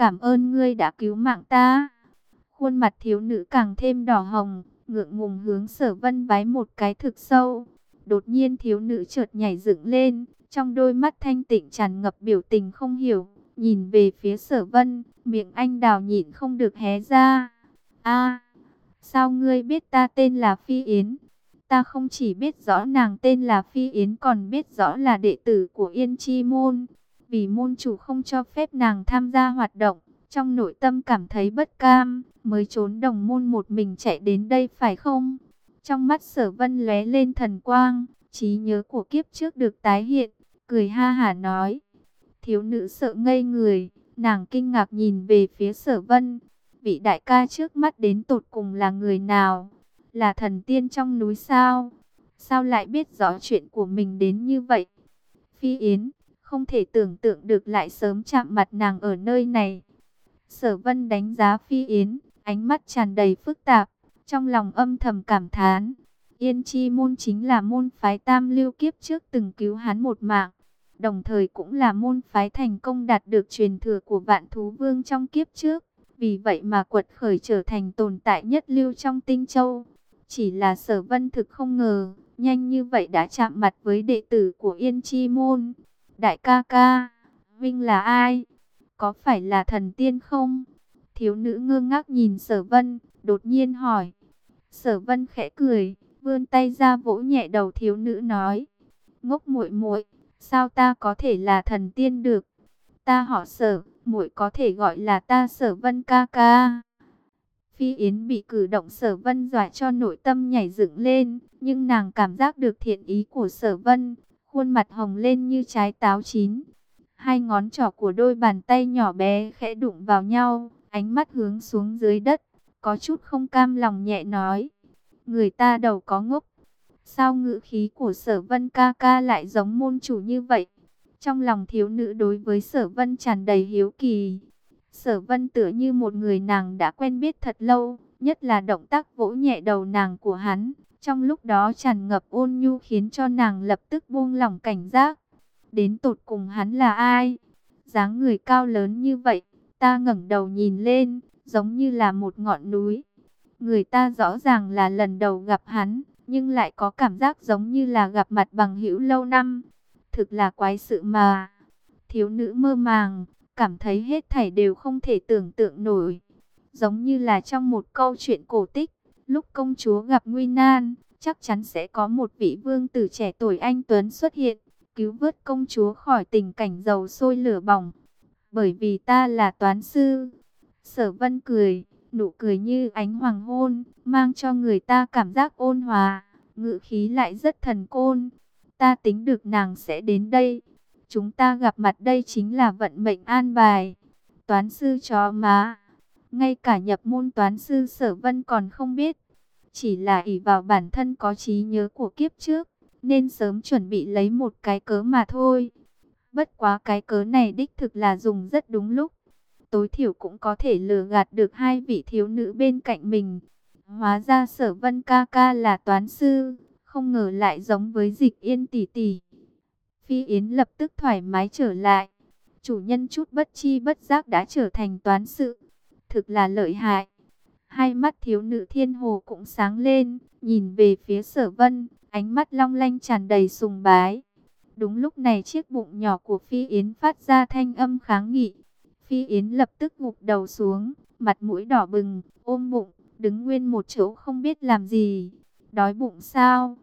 cảm ơn ngươi đã cứu mạng ta. Khuôn mặt thiếu nữ càng thêm đỏ hồng, ngượng ngùng hướng sở vân vái một cái thực sâu. Đột nhiên thiếu nữ chợt nhảy dựng lên, trong đôi mắt thanh tịnh tràn ngập biểu tình không hiểu, nhìn về phía sở vân, miệng anh đào nhịn không được hé ra. a sao ngươi biết ta tên là Phi Yến? Ta không chỉ biết rõ nàng tên là Phi Yến còn biết rõ là đệ tử của Yên Chi Môn. Vì môn chủ không cho phép nàng tham gia hoạt động, trong nội tâm cảm thấy bất cam, mới trốn đồng môn một mình chạy đến đây phải không? Trong mắt sở vân lóe lên thần quang, trí nhớ của kiếp trước được tái hiện, cười ha hả nói. Thiếu nữ sợ ngây người, nàng kinh ngạc nhìn về phía sở vân. Vị đại ca trước mắt đến tột cùng là người nào? Là thần tiên trong núi sao? Sao lại biết rõ chuyện của mình đến như vậy? Phi Yến, không thể tưởng tượng được lại sớm chạm mặt nàng ở nơi này. Sở vân đánh giá Phi Yến, ánh mắt tràn đầy phức tạp, trong lòng âm thầm cảm thán. Yên Chi môn chính là môn phái tam lưu kiếp trước từng cứu hắn một mạng, đồng thời cũng là môn phái thành công đạt được truyền thừa của vạn thú vương trong kiếp trước. Vì vậy mà quật khởi trở thành tồn tại nhất lưu trong tinh châu. Chỉ là sở vân thực không ngờ, nhanh như vậy đã chạm mặt với đệ tử của Yên Chi Môn. Đại ca ca, Vinh là ai? Có phải là thần tiên không? Thiếu nữ ngơ ngác nhìn sở vân, đột nhiên hỏi. Sở vân khẽ cười, vươn tay ra vỗ nhẹ đầu thiếu nữ nói. Ngốc muội muội, sao ta có thể là thần tiên được? Ta họ sở, muội có thể gọi là ta sở vân ca ca. Phi Yến bị cử động sở vân dọa cho nội tâm nhảy dựng lên, nhưng nàng cảm giác được thiện ý của sở vân, khuôn mặt hồng lên như trái táo chín. Hai ngón trỏ của đôi bàn tay nhỏ bé khẽ đụng vào nhau, ánh mắt hướng xuống dưới đất, có chút không cam lòng nhẹ nói. Người ta đầu có ngốc, sao ngữ khí của sở vân ca ca lại giống môn chủ như vậy? Trong lòng thiếu nữ đối với sở vân tràn đầy hiếu kỳ. Sở vân tựa như một người nàng đã quen biết thật lâu, nhất là động tác vỗ nhẹ đầu nàng của hắn. Trong lúc đó tràn ngập ôn nhu khiến cho nàng lập tức buông lỏng cảnh giác. Đến tột cùng hắn là ai? dáng người cao lớn như vậy, ta ngẩng đầu nhìn lên, giống như là một ngọn núi. Người ta rõ ràng là lần đầu gặp hắn, nhưng lại có cảm giác giống như là gặp mặt bằng hữu lâu năm. Thực là quái sự mà. Thiếu nữ mơ màng, cảm thấy hết thảy đều không thể tưởng tượng nổi. Giống như là trong một câu chuyện cổ tích, lúc công chúa gặp nguy nan, chắc chắn sẽ có một vị vương tử trẻ tuổi anh Tuấn xuất hiện, cứu vớt công chúa khỏi tình cảnh dầu sôi lửa bỏng. Bởi vì ta là toán sư. Sở vân cười, nụ cười như ánh hoàng hôn, mang cho người ta cảm giác ôn hòa, ngự khí lại rất thần côn. Ta tính được nàng sẽ đến đây. Chúng ta gặp mặt đây chính là vận mệnh an bài. Toán sư chó má. Ngay cả nhập môn toán sư sở vân còn không biết. Chỉ là ỷ vào bản thân có trí nhớ của kiếp trước. Nên sớm chuẩn bị lấy một cái cớ mà thôi. Bất quá cái cớ này đích thực là dùng rất đúng lúc. Tối thiểu cũng có thể lừa gạt được hai vị thiếu nữ bên cạnh mình. Hóa ra sở vân ca ca là toán sư. Không ngờ lại giống với dịch yên tỷ tỷ. Phi Yến lập tức thoải mái trở lại. Chủ nhân chút bất chi bất giác đã trở thành toán sự. Thực là lợi hại. Hai mắt thiếu nữ thiên hồ cũng sáng lên, nhìn về phía sở vân, ánh mắt long lanh tràn đầy sùng bái. Đúng lúc này chiếc bụng nhỏ của Phi Yến phát ra thanh âm kháng nghị. Phi Yến lập tức gục đầu xuống, mặt mũi đỏ bừng, ôm bụng, đứng nguyên một chỗ không biết làm gì. Đói bụng sao?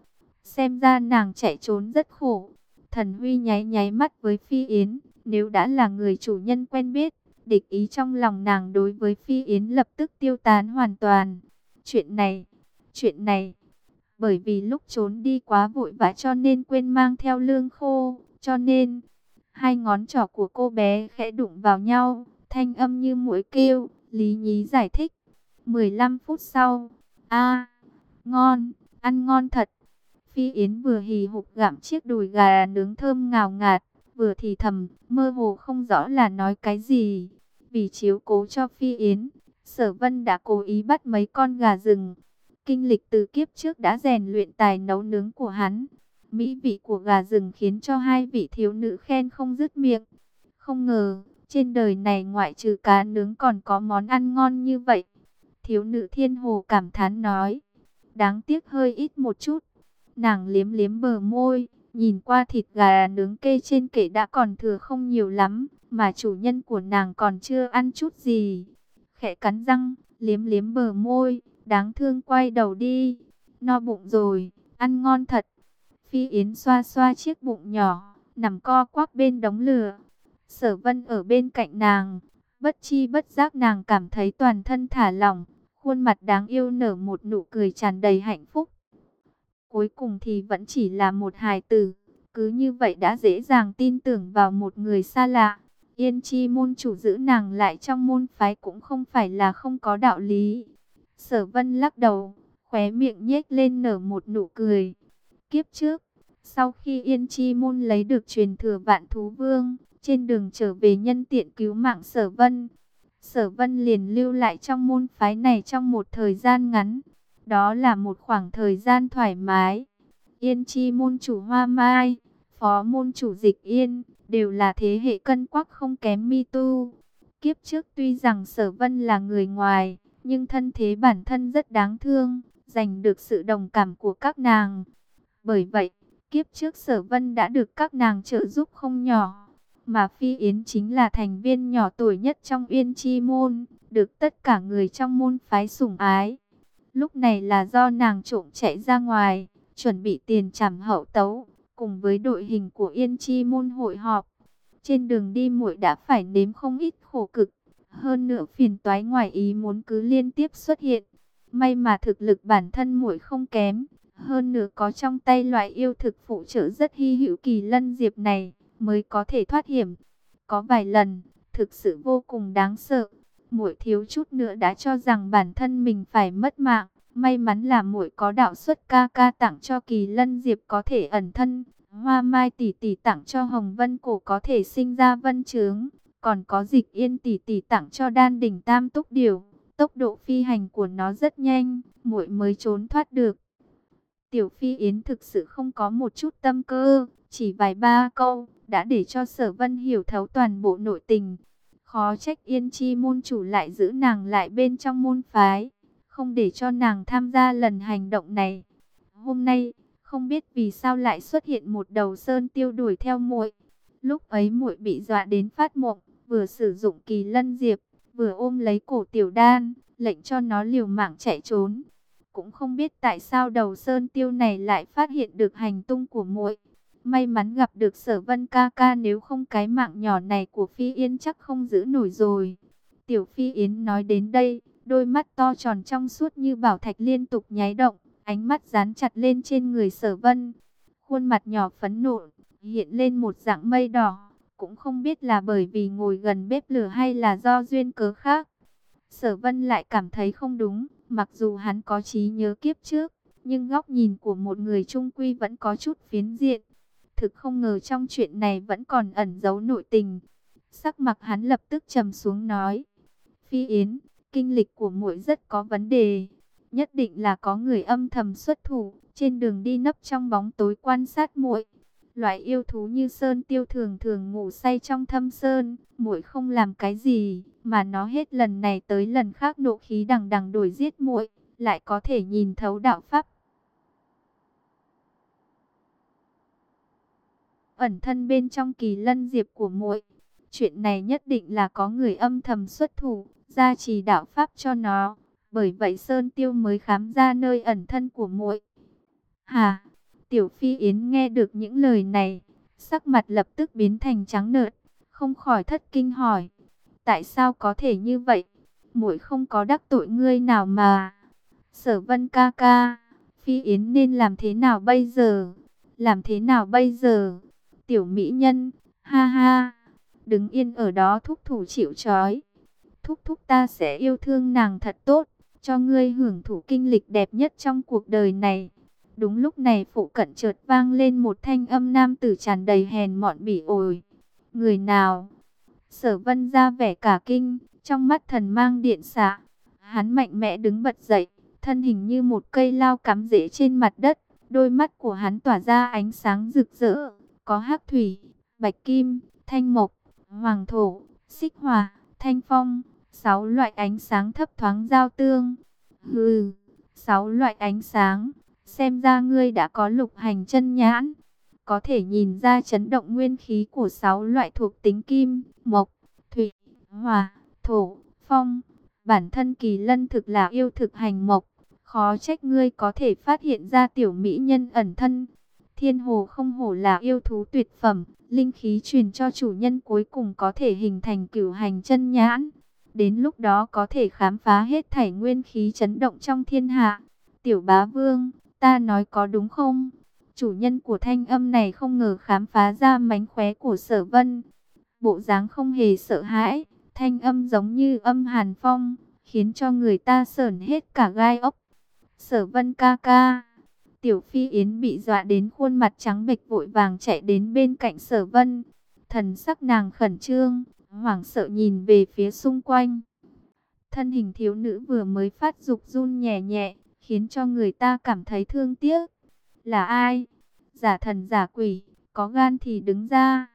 Xem ra nàng chạy trốn rất khổ. Thần Huy nháy nháy mắt với Phi Yến, nếu đã là người chủ nhân quen biết, địch ý trong lòng nàng đối với Phi Yến lập tức tiêu tán hoàn toàn. Chuyện này, chuyện này, bởi vì lúc trốn đi quá vội vã cho nên quên mang theo lương khô, cho nên hai ngón trỏ của cô bé khẽ đụng vào nhau, thanh âm như mũi kêu, Lý Nhí giải thích. 15 phút sau, a ngon, ăn ngon thật. Phi Yến vừa hì hục gặm chiếc đùi gà nướng thơm ngào ngạt, vừa thì thầm, mơ hồ không rõ là nói cái gì. Vì chiếu cố cho Phi Yến, Sở Vân đã cố ý bắt mấy con gà rừng. Kinh lịch từ kiếp trước đã rèn luyện tài nấu nướng của hắn. Mỹ vị của gà rừng khiến cho hai vị thiếu nữ khen không dứt miệng. Không ngờ, Trên đời này ngoại trừ cá nướng còn có món ăn ngon như vậy. Thiếu nữ thiên hồ cảm thán nói. Đáng tiếc hơi ít một chút. Nàng liếm liếm bờ môi. Nhìn qua thịt gà nướng kê trên kệ đã còn thừa không nhiều lắm. Mà chủ nhân của nàng còn chưa ăn chút gì. Khẽ cắn răng, liếm liếm bờ môi. Đáng thương quay đầu đi. No bụng rồi, ăn ngon thật. Phi Yến xoa xoa chiếc bụng nhỏ, nằm co quắp bên đống lửa. Sở vân ở bên cạnh nàng, bất chi bất giác nàng cảm thấy toàn thân thả lỏng, khuôn mặt đáng yêu nở một nụ cười tràn đầy hạnh phúc. Cuối cùng thì vẫn chỉ là một hài tử, cứ như vậy đã dễ dàng tin tưởng vào một người xa lạ. Yên chi môn chủ giữ nàng lại trong môn phái cũng không phải là không có đạo lý. Sở vân lắc đầu, khóe miệng nhếch lên nở một nụ cười. Kiếp trước, sau khi Yên Chi Môn lấy được truyền thừa vạn thú vương, trên đường trở về nhân tiện cứu mạng Sở Vân, Sở Vân liền lưu lại trong môn phái này trong một thời gian ngắn. Đó là một khoảng thời gian thoải mái. Yên Chi Môn chủ Hoa Mai, Phó Môn chủ Dịch Yên, đều là thế hệ cân quắc không kém Mi Tu. Kiếp trước tuy rằng Sở Vân là người ngoài, nhưng thân thế bản thân rất đáng thương, giành được sự đồng cảm của các nàng. Bởi vậy, kiếp trước sở vân đã được các nàng trợ giúp không nhỏ. Mà Phi Yến chính là thành viên nhỏ tuổi nhất trong Uyên Chi Môn, được tất cả người trong môn phái sủng ái. Lúc này là do nàng trộm chạy ra ngoài, chuẩn bị tiền trảm hậu tấu, cùng với đội hình của Yên Chi Môn hội họp. Trên đường đi muội đã phải nếm không ít khổ cực, hơn nữa phiền toái ngoài ý muốn cứ liên tiếp xuất hiện. May mà thực lực bản thân muội không kém, hơn nữa có trong tay loại yêu thực phụ trợ rất hy hữu kỳ lân diệp này, mới có thể thoát hiểm. Có vài lần, thực sự vô cùng đáng sợ. Muội thiếu chút nữa đã cho rằng bản thân mình phải mất mạng. May mắn là muội có đạo xuất ca ca tặng cho kỳ lân diệp có thể ẩn thân. Hoa mai tỷ tỷ tặng cho hồng vân cổ có thể sinh ra vân trướng. Còn có dịch yên tỷ tỷ tặng cho đan đỉnh tam túc điều. Tốc độ phi hành của nó rất nhanh, muội mới trốn thoát được. Tiểu Phi Yến thực sự không có một chút tâm cơ, chỉ vài ba câu, đã để cho sở vân hiểu thấu toàn bộ nội tình. Khó trách yên chi môn chủ lại giữ nàng lại bên trong môn phái, không để cho nàng tham gia lần hành động này. Hôm nay, không biết vì sao lại xuất hiện một đầu sơn tiêu đuổi theo muội. Lúc ấy muội bị dọa đến phát mộng, vừa sử dụng kỳ lân diệp, vừa ôm lấy cổ tiểu đan, lệnh cho nó liều mạng chạy trốn. Cũng không biết tại sao đầu sơn tiêu này lại phát hiện được hành tung của muội. May mắn gặp được sở vân ca ca nếu không cái mạng nhỏ này của Phi Yên chắc không giữ nổi rồi. Tiểu Phi Yến nói đến đây, đôi mắt to tròn trong suốt như bảo thạch liên tục nháy động, ánh mắt dán chặt lên trên người sở vân. Khuôn mặt nhỏ phấn nộ, hiện lên một dạng mây đỏ, cũng không biết là bởi vì ngồi gần bếp lửa hay là do duyên cớ khác. Sở vân lại cảm thấy không đúng, Mặc dù hắn có trí nhớ kiếp trước, nhưng góc nhìn của một người trung quy vẫn có chút phiến diện. Thực không ngờ trong chuyện này vẫn còn ẩn giấu nội tình. Sắc mặt hắn lập tức trầm xuống nói. Phi Yến, kinh lịch của muội rất có vấn đề. Nhất định là có người âm thầm xuất thủ, trên đường đi nấp trong bóng tối quan sát muội. Loại yêu thú như sơn tiêu thường thường ngủ say trong thâm sơn, muội không làm cái gì, mà nó hết lần này tới lần khác nộ khí đằng đằng đổi giết muội, lại có thể nhìn thấu đạo pháp. Ẩn thân bên trong kỳ lân diệp của muội, chuyện này nhất định là có người âm thầm xuất thủ, gia trì đạo pháp cho nó, bởi vậy Sơn Tiêu mới khám ra nơi ẩn thân của muội. Hà, Tiểu Phi Yến nghe được những lời này, sắc mặt lập tức biến thành trắng nợt, không khỏi thất kinh hỏi. Tại sao có thể như vậy? Muội không có đắc tội ngươi nào mà. Sở vân ca ca, Phi Yến nên làm thế nào bây giờ? Làm thế nào bây giờ? Tiểu mỹ nhân, ha ha, đứng yên ở đó thúc thủ chịu trói. Thúc thúc ta sẽ yêu thương nàng thật tốt, cho ngươi hưởng thụ kinh lịch đẹp nhất trong cuộc đời này. Đúng lúc này phụ cận chợt vang lên một thanh âm nam tử tràn đầy hèn mọn bỉ ổi. Người nào? Sở vân ra vẻ cả kinh, trong mắt thần mang điện xạ. Hắn mạnh mẽ đứng bật dậy, thân hình như một cây lao cắm rễ trên mặt đất. Đôi mắt của hắn tỏa ra ánh sáng rực rỡ, có hắc thủy, bạch kim, thanh mộc, hoàng thổ, xích hỏa, thanh phong, sáu loại ánh sáng thấp thoáng giao tương. Hừ, sáu loại ánh sáng, xem ra ngươi đã có lục hành chân nhãn, có thể nhìn ra chấn động nguyên khí của sáu loại thuộc tính kim, mộc, thủy, hỏa, thổ, phong. Bản thân kỳ lân thực là yêu thực hành mộc, khó trách ngươi có thể phát hiện ra tiểu mỹ nhân ẩn thân. Thiên hồ không hổ là yêu thú tuyệt phẩm, linh khí truyền cho chủ nhân cuối cùng có thể hình thành cửu hành chân nhãn. Đến lúc đó có thể khám phá hết thảy nguyên khí chấn động trong thiên hạ. Tiểu bá vương, ta nói có đúng không? Chủ nhân của thanh âm này không ngờ khám phá ra mánh khóe của sở vân. Bộ dáng không hề sợ hãi, thanh âm giống như âm hàn phong, khiến cho người ta sởn hết cả gai ốc. Sở vân ca ca. Tiểu Phi Yến bị dọa đến khuôn mặt trắng bệch vội vàng chạy đến bên cạnh sở vân. Thần sắc nàng khẩn trương, hoảng sợ nhìn về phía xung quanh. Thân hình thiếu nữ vừa mới phát dục run nhẹ nhẹ, khiến cho người ta cảm thấy thương tiếc. Là ai? Giả thần giả quỷ, có gan thì đứng ra.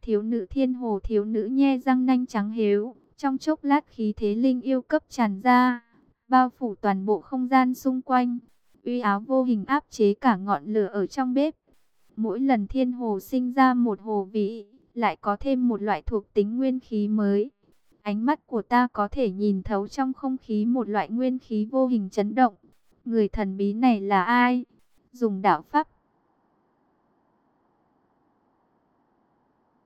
Thiếu nữ thiên hồ thiếu nữ nhe răng nanh trắng hiếu, trong chốc lát khí thế linh yêu cấp tràn ra, bao phủ toàn bộ không gian xung quanh. Uy áo vô hình áp chế cả ngọn lửa ở trong bếp. Mỗi lần thiên hồ sinh ra một hồ vị, lại có thêm một loại thuộc tính nguyên khí mới. Ánh mắt của ta có thể nhìn thấu trong không khí một loại nguyên khí vô hình chấn động. Người thần bí này là ai? Dùng đạo pháp.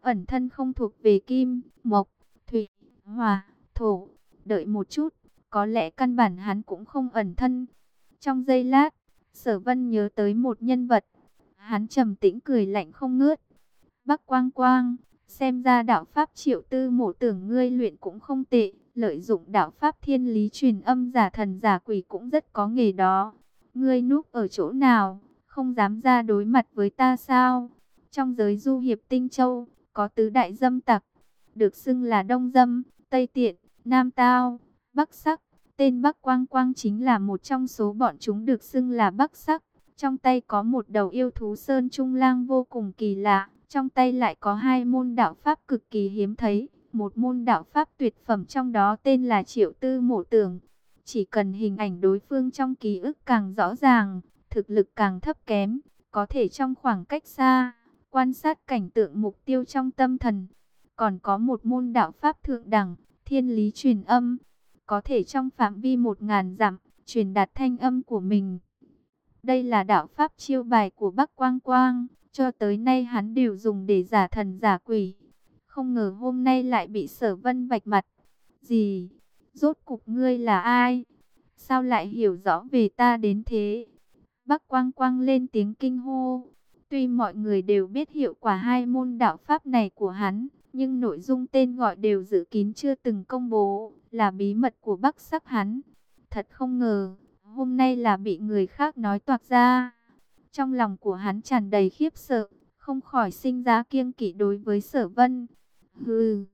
Ẩn thân không thuộc về kim, mộc, thủy, hòa, thổ. Đợi một chút, có lẽ căn bản hắn cũng không ẩn thân. Trong giây lát, sở vân nhớ tới một nhân vật. Hắn trầm tĩnh cười lạnh không ngớt. Bắc quang quang, xem ra đạo pháp triệu tư mộ tưởng ngươi luyện cũng không tệ. Lợi dụng đạo pháp thiên lý truyền âm giả thần giả quỷ cũng rất có nghề đó. Ngươi núp ở chỗ nào, không dám ra đối mặt với ta sao? Trong giới du hiệp tinh châu, có tứ đại dâm tặc, được xưng là Đông Dâm, Tây Tiện, Nam Tao, Bắc Sắc. Tên Bắc Quang Quang chính là một trong số bọn chúng được xưng là Bắc Sắc. Trong tay có một đầu yêu thú sơn trung lang vô cùng kỳ lạ. Trong tay lại có hai môn đạo pháp cực kỳ hiếm thấy. Một môn đạo pháp tuyệt phẩm trong đó tên là Triệu Tư Mộ Tường. Chỉ cần hình ảnh đối phương trong ký ức càng rõ ràng, thực lực càng thấp kém, có thể trong khoảng cách xa, quan sát cảnh tượng mục tiêu trong tâm thần. Còn có một môn đạo pháp thượng đẳng, thiên lý truyền âm, có thể trong phạm vi một ngàn dặm, truyền đạt thanh âm của mình. Đây là đạo pháp chiêu bài của Bắc Quang Quang, cho tới nay hắn đều dùng để giả thần giả quỷ. Không ngờ hôm nay lại bị sở vân vạch mặt. Gì? Rốt cục ngươi là ai? Sao lại hiểu rõ về ta đến thế? Bắc Quang Quang lên tiếng kinh hô. Tuy mọi người đều biết hiệu quả hai môn đạo pháp này của hắn, nhưng nội dung tên gọi đều giữ kín chưa từng công bố, là bí mật của Bắc Sắc hắn. Thật không ngờ, hôm nay là bị người khác nói toạc ra. Trong lòng của hắn tràn đầy khiếp sợ, không khỏi sinh ra kiêng kỵ đối với sở vân. Hừ,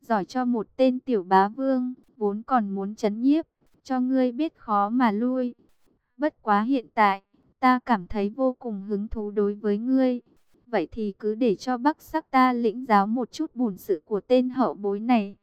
giỏi cho một tên tiểu bá vương, vốn còn muốn chấn nhiếp, cho ngươi biết khó mà lui. Bất quá hiện tại, ta cảm thấy vô cùng hứng thú đối với ngươi. Vậy thì cứ để cho Bắc Sắc ta lĩnh giáo một chút bùn sự của tên hậu bối này.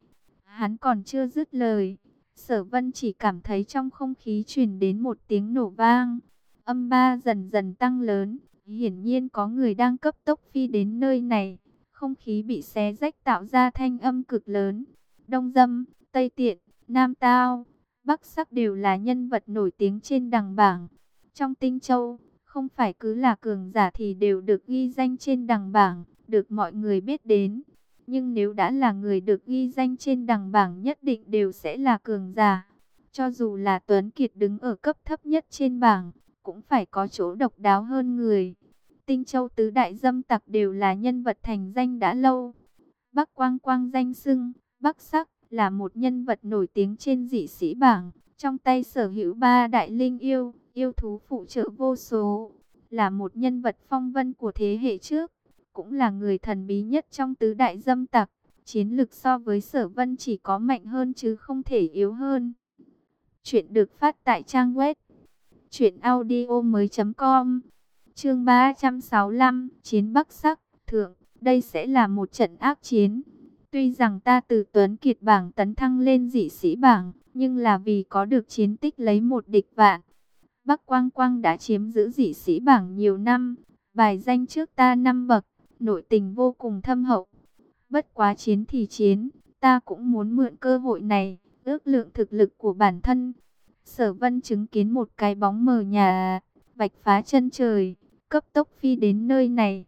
Hắn còn chưa dứt lời, Sở Vân chỉ cảm thấy trong không khí truyền đến một tiếng nổ vang. Âm ba dần dần tăng lớn, hiển nhiên có người đang cấp tốc phi đến nơi này. Không khí bị xé rách tạo ra thanh âm cực lớn. Đông Dâm, Tây Tiện, Nam Tao, Bắc Sắc đều là nhân vật nổi tiếng trên đằng bảng. Trong Tinh Châu, không phải cứ là cường giả thì đều được ghi danh trên đằng bảng, được mọi người biết đến. Nhưng nếu đã là người được ghi danh trên đằng bảng nhất định đều sẽ là cường giả. Cho dù là Tuấn Kiệt đứng ở cấp thấp nhất trên bảng, cũng phải có chỗ độc đáo hơn người. Tinh Châu Tứ Đại Dâm Tặc đều là nhân vật thành danh đã lâu. Bắc Quang Quang danh sưng, Bắc Sắc là một nhân vật nổi tiếng trên dị sĩ bảng. Trong tay sở hữu ba đại linh yêu, yêu thú phụ trợ vô số, là một nhân vật phong vân của thế hệ trước, cũng là người thần bí nhất trong tứ đại dâm tặc. Chiến lực so với sở vân chỉ có mạnh hơn chứ không thể yếu hơn. Chuyện được phát tại trang web audio mới com Chương 365 Chiến Bắc Sắc Thượng Đây sẽ là một trận ác chiến Tuy rằng ta từ Tuấn Kiệt bảng tấn thăng lên dị sĩ bảng, nhưng là vì có được chiến tích lấy một địch vạn. Bắc Quang Quang đã chiếm giữ dị sĩ bảng nhiều năm, bài danh trước ta năm bậc, nội tình vô cùng thâm hậu. Bất quá chiến thì chiến, ta cũng muốn mượn cơ hội này, ước lượng thực lực của bản thân. Sở vân chứng kiến một cái bóng mờ nhà, bạch phá chân trời, cấp tốc phi đến nơi này.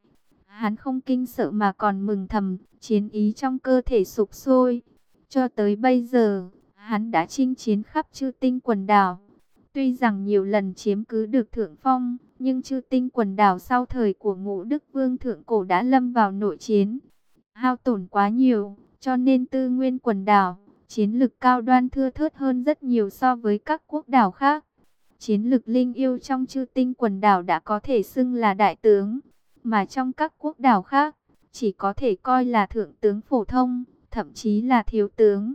Hắn không kinh sợ mà còn mừng thầm, chiến ý trong cơ thể sụp sôi. Cho tới bây giờ, hắn đã chinh chiến khắp chư tinh quần đảo. Tuy rằng nhiều lần chiếm cứ được thượng phong, nhưng chư tinh quần đảo sau thời của ngũ Đức Vương Thượng Cổ đã lâm vào nội chiến. Hao tổn quá nhiều, cho nên tư nguyên quần đảo, chiến lực cao đoan thưa thớt hơn rất nhiều so với các quốc đảo khác. Chiến lực linh yêu trong chư tinh quần đảo đã có thể xưng là đại tướng, mà trong các quốc đảo khác, chỉ có thể coi là thượng tướng phổ thông, thậm chí là thiếu tướng.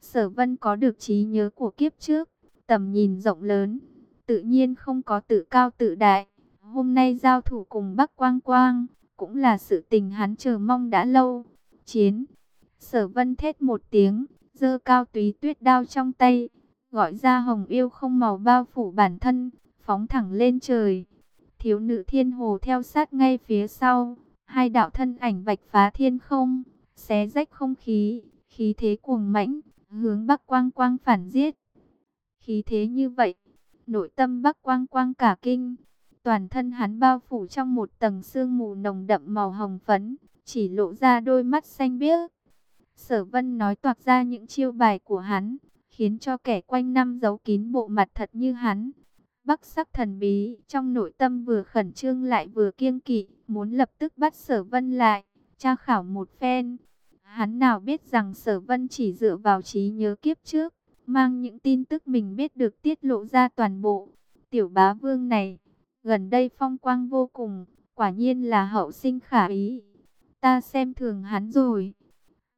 Sở vân có được trí nhớ của kiếp trước, tầm nhìn rộng lớn, tự nhiên không có tự cao tự đại. Hôm nay giao thủ cùng Bắc Quang Quang, cũng là sự tình hắn chờ mong đã lâu. Chiến, sở vân thét một tiếng, dơ cao túy tuyết đao trong tay, gọi ra hồng yêu không màu bao phủ bản thân, phóng thẳng lên trời. Thiếu nữ thiên hồ theo sát ngay phía sau, hai đạo thân ảnh vạch phá thiên không, xé rách không khí, khí thế cuồng mãnh, hướng Bắc Quang Quang phản giết. Khí thế như vậy, nội tâm Bắc Quang Quang cả kinh, toàn thân hắn bao phủ trong một tầng sương mù nồng đậm màu hồng phấn, chỉ lộ ra đôi mắt xanh biếc. Sở Vân nói toạc ra những chiêu bài của hắn, khiến cho kẻ quanh năm giấu kín bộ mặt thật như hắn. Bắc sắc thần bí, trong nội tâm vừa khẩn trương lại vừa kiêng kỵ, muốn lập tức bắt sở vân lại, tra khảo một phen. Hắn nào biết rằng sở vân chỉ dựa vào trí nhớ kiếp trước, mang những tin tức mình biết được tiết lộ ra toàn bộ. Tiểu bá vương này, gần đây phong quang vô cùng, quả nhiên là hậu sinh khả ý. Ta xem thường hắn rồi.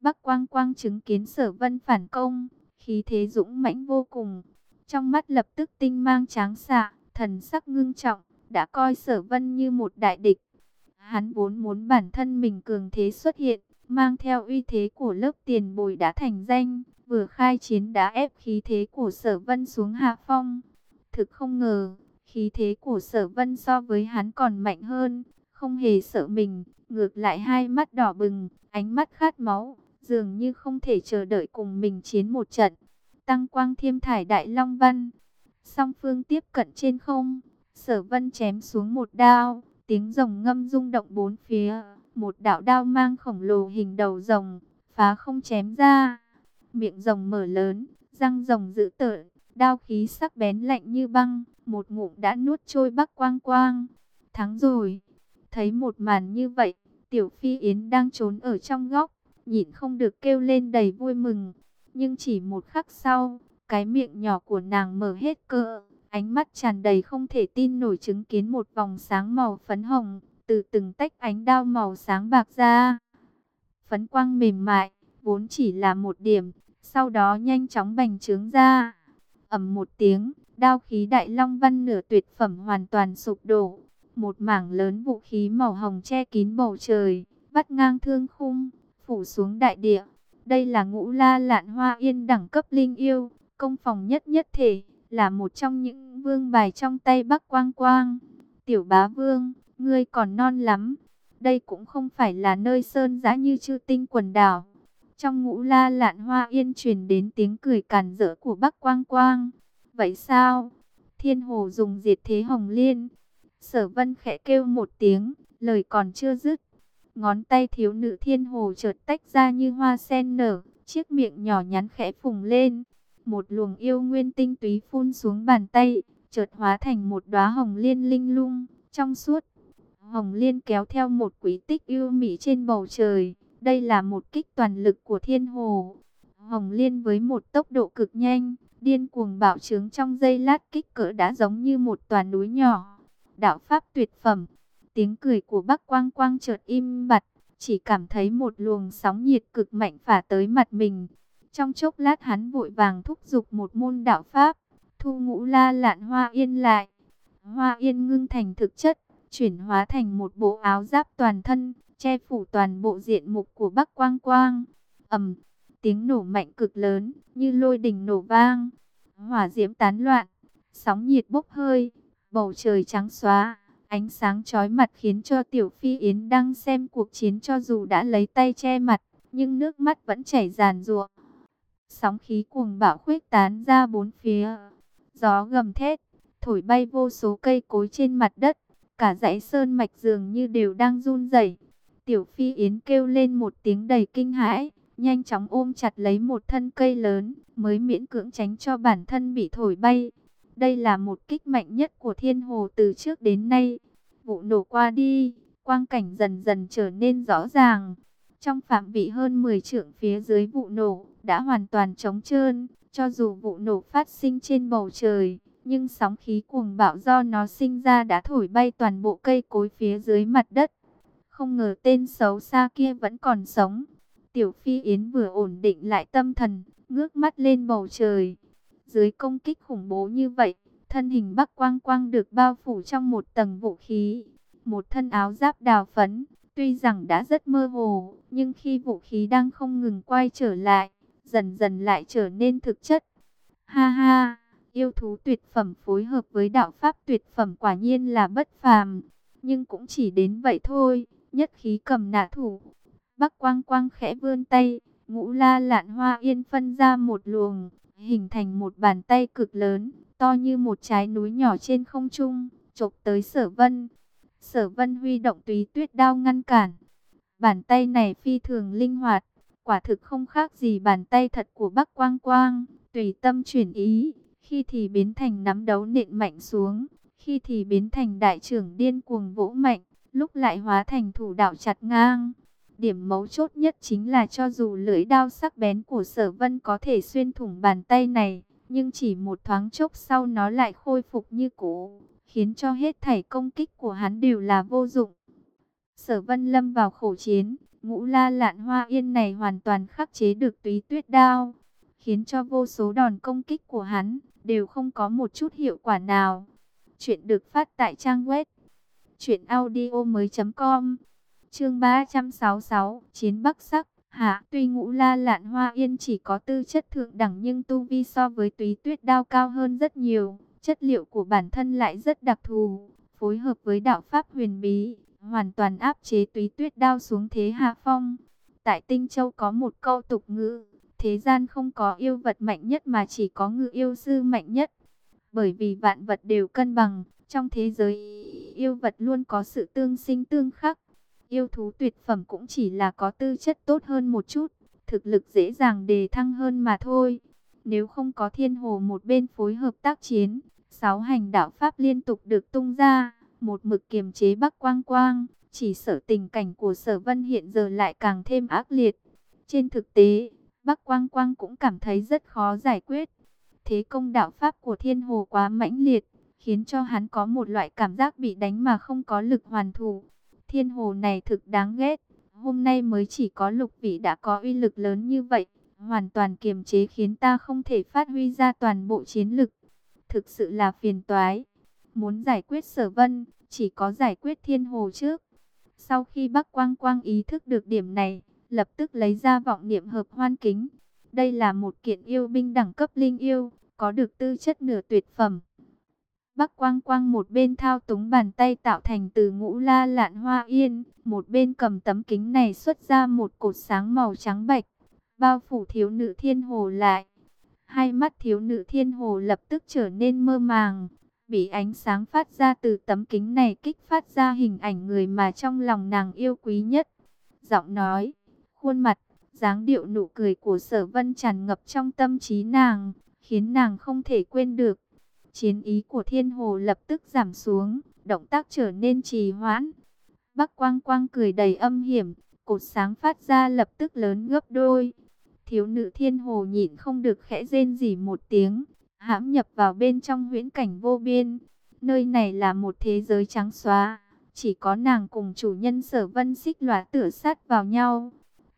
Bắc quang quang chứng kiến sở vân phản công, khí thế dũng mãnh vô cùng. Trong mắt lập tức tinh mang tráng xạ, thần sắc ngưng trọng, đã coi sở vân như một đại địch. Hắn vốn muốn bản thân mình cường thế xuất hiện, mang theo uy thế của lớp tiền bồi đã thành danh, vừa khai chiến đã ép khí thế của sở vân xuống hạ phong. Thực không ngờ, khí thế của sở vân so với hắn còn mạnh hơn, không hề sợ mình, ngược lại hai mắt đỏ bừng, ánh mắt khát máu, dường như không thể chờ đợi cùng mình chiến một trận. Tăng quang thiêm thải đại long văn, song phương tiếp cận trên không, sở vân chém xuống một đao, tiếng rồng ngâm rung động bốn phía, một đạo đao mang khổng lồ hình đầu rồng, phá không chém ra, miệng rồng mở lớn, răng rồng dữ tợn, đao khí sắc bén lạnh như băng, một ngụm đã nuốt trôi bắc quang quang, thắng rồi, thấy một màn như vậy, tiểu phi yến đang trốn ở trong góc, nhịn không được kêu lên đầy vui mừng. Nhưng chỉ một khắc sau, cái miệng nhỏ của nàng mở hết cỡ, ánh mắt tràn đầy không thể tin nổi chứng kiến một vòng sáng màu phấn hồng, từ từng tách ánh đao màu sáng bạc ra. Phấn quang mềm mại, vốn chỉ là một điểm, sau đó nhanh chóng bành trướng ra. ầm một tiếng, đao khí đại long văn nửa tuyệt phẩm hoàn toàn sụp đổ. Một mảng lớn vũ khí màu hồng che kín bầu trời, vắt ngang thương khung, phủ xuống đại địa. Đây là ngũ la lạn hoa yên đẳng cấp linh yêu, công phòng nhất nhất thể, là một trong những vương bài trong tay Bắc Quang Quang. Tiểu bá vương, ngươi còn non lắm. Đây cũng không phải là nơi sơn giã như chư tinh quần đảo. Trong ngũ la lạn hoa yên truyền đến tiếng cười càn rỡ của Bắc Quang Quang. Vậy sao? Thiên hồ dùng diệt thế hồng liên. Sở vân khẽ kêu một tiếng, lời còn chưa dứt Ngón tay thiếu nữ thiên hồ chợt tách ra như hoa sen nở, chiếc miệng nhỏ nhắn khẽ phùng lên. Một luồng yêu nguyên tinh túy phun xuống bàn tay, chợt hóa thành một đóa hồng liên linh lung, trong suốt. Hồng liên kéo theo một quý tích yêu mỹ trên bầu trời. Đây là một kích toàn lực của thiên hồ. Hồng liên với một tốc độ cực nhanh, điên cuồng bạo trướng trong giây lát kích cỡ đã giống như một tòa núi nhỏ. Đạo pháp tuyệt phẩm Tiếng cười của Bắc Quang Quang chợt im bặt, chỉ cảm thấy một luồng sóng nhiệt cực mạnh phả tới mặt mình. Trong chốc lát hắn vội vàng thúc giục một môn đạo pháp, thu ngũ la lạn hoa yên lại. Hoa yên ngưng thành thực chất, chuyển hóa thành một bộ áo giáp toàn thân, che phủ toàn bộ diện mục của Bắc Quang Quang. ầm, tiếng nổ mạnh cực lớn, như lôi đình nổ vang, hỏa diễm tán loạn, sóng nhiệt bốc hơi, bầu trời trắng xóa, ánh sáng chói mặt khiến cho Tiểu Phi Yến đang xem cuộc chiến cho dù đã lấy tay che mặt, nhưng nước mắt vẫn chảy ràn rụa. Sóng khí cuồng bạo khuếch tán ra bốn phía, gió gầm thét, thổi bay vô số cây cối trên mặt đất, cả dãy sơn mạch dường như đều đang run rẩy. Tiểu Phi Yến kêu lên một tiếng đầy kinh hãi, nhanh chóng ôm chặt lấy một thân cây lớn, mới miễn cưỡng tránh cho bản thân bị thổi bay. Đây là một kích mạnh nhất của thiên hồ từ trước đến nay. Vụ nổ qua đi, quang cảnh dần dần trở nên rõ ràng. Trong phạm vị hơn 10 trượng phía dưới vụ nổ, đã hoàn toàn trống trơn, cho dù vụ nổ phát sinh trên bầu trời, nhưng sóng khí cuồng bạo do nó sinh ra đã thổi bay toàn bộ cây cối phía dưới mặt đất. Không ngờ tên xấu xa kia vẫn còn sống. Tiểu Phi Yến vừa ổn định lại tâm thần, ngước mắt lên bầu trời. Dưới công kích khủng bố như vậy, thân hình Bắc Quang Quang được bao phủ trong một tầng vũ khí. Một thân áo giáp đào phấn, tuy rằng đã rất mơ hồ, nhưng khi vũ khí đang không ngừng quay trở lại, dần dần lại trở nên thực chất. Ha ha, yêu thú tuyệt phẩm phối hợp với đạo pháp tuyệt phẩm quả nhiên là bất phàm, nhưng cũng chỉ đến vậy thôi, nhất khí cầm nã thủ. Bắc Quang Quang khẽ vươn tay, ngũ la lạn hoa yên phân ra một luồng, hình thành một bàn tay cực lớn, to như một trái núi nhỏ trên không trung, chộp tới sở vân. Sở vân huy động túy tuyết đao ngăn cản. Bàn tay này phi thường linh hoạt, quả thực không khác gì bàn tay thật của Bắc Quang Quang, tùy tâm chuyển ý, khi thì biến thành nắm đấu nện mạnh xuống, khi thì biến thành đại trưởng điên cuồng vỗ mạnh, lúc lại hóa thành thủ đạo chặt ngang. Điểm mấu chốt nhất chính là cho dù lưỡi đao sắc bén của sở vân có thể xuyên thủng bàn tay này, nhưng chỉ một thoáng chốc sau nó lại khôi phục như cũ, khiến cho hết thảy công kích của hắn đều là vô dụng. Sở vân lâm vào khổ chiến, ngũ la lạn hoa yên này hoàn toàn khắc chế được túy tuyết đao, khiến cho vô số đòn công kích của hắn đều không có một chút hiệu quả nào. Chuyện được phát tại trang web chuyện audio mới.com Chương 366 Chiến Bắc Sắc Hạ tuy ngũ la lạn hoa yên chỉ có tư chất thượng đẳng nhưng tu vi so với túy tuyết đao cao hơn rất nhiều. Chất liệu của bản thân lại rất đặc thù, phối hợp với đạo pháp huyền bí, hoàn toàn áp chế túy tuyết đao xuống thế hạ phong. Tại Tinh Châu có một câu tục ngữ, thế gian không có yêu vật mạnh nhất mà chỉ có ngự yêu sư mạnh nhất. Bởi vì vạn vật đều cân bằng, trong thế giới yêu vật luôn có sự tương sinh tương khắc. Yêu thú tuyệt phẩm cũng chỉ là có tư chất tốt hơn một chút, thực lực dễ dàng đề thăng hơn mà thôi. Nếu không có thiên hồ một bên phối hợp tác chiến, sáu hành đạo pháp liên tục được tung ra, một mực kiềm chế bắc quang quang, chỉ sợ tình cảnh của sở vân hiện giờ lại càng thêm ác liệt. Trên thực tế, bắc quang quang cũng cảm thấy rất khó giải quyết. Thế công đạo pháp của thiên hồ quá mãnh liệt, khiến cho hắn có một loại cảm giác bị đánh mà không có lực hoàn thủ. Thiên hồ này thực đáng ghét, hôm nay mới chỉ có lục vị đã có uy lực lớn như vậy, hoàn toàn kiềm chế khiến ta không thể phát huy ra toàn bộ chiến lực. Thực sự là phiền toái. Muốn giải quyết sở vân, chỉ có giải quyết thiên hồ trước. Sau khi Bắc Quang Quang ý thức được điểm này, lập tức lấy ra vọng niệm hợp hoan kính. Đây là một kiện yêu binh đẳng cấp linh yêu, có được tư chất nửa tuyệt phẩm. Bắc Quang Quang một bên thao túng bàn tay tạo thành từ ngũ la lạn hoa yên, một bên cầm tấm kính này xuất ra một cột sáng màu trắng bạch, bao phủ thiếu nữ thiên hồ lại. Hai mắt thiếu nữ thiên hồ lập tức trở nên mơ màng, bị ánh sáng phát ra từ tấm kính này kích phát ra hình ảnh người mà trong lòng nàng yêu quý nhất. Giọng nói, khuôn mặt, dáng điệu nụ cười của sở vân tràn ngập trong tâm trí nàng, khiến nàng không thể quên được. Chiến ý của thiên hồ lập tức giảm xuống, động tác trở nên trì hoãn. Bắc quang quang cười đầy âm hiểm, cột sáng phát ra lập tức lớn gấp đôi. Thiếu nữ thiên hồ nhịn không được khẽ rên rỉ một tiếng, hãm nhập vào bên trong huyễn cảnh vô biên. Nơi này là một thế giới trắng xóa, chỉ có nàng cùng chủ nhân sở vân xích lóa tựa sát vào nhau.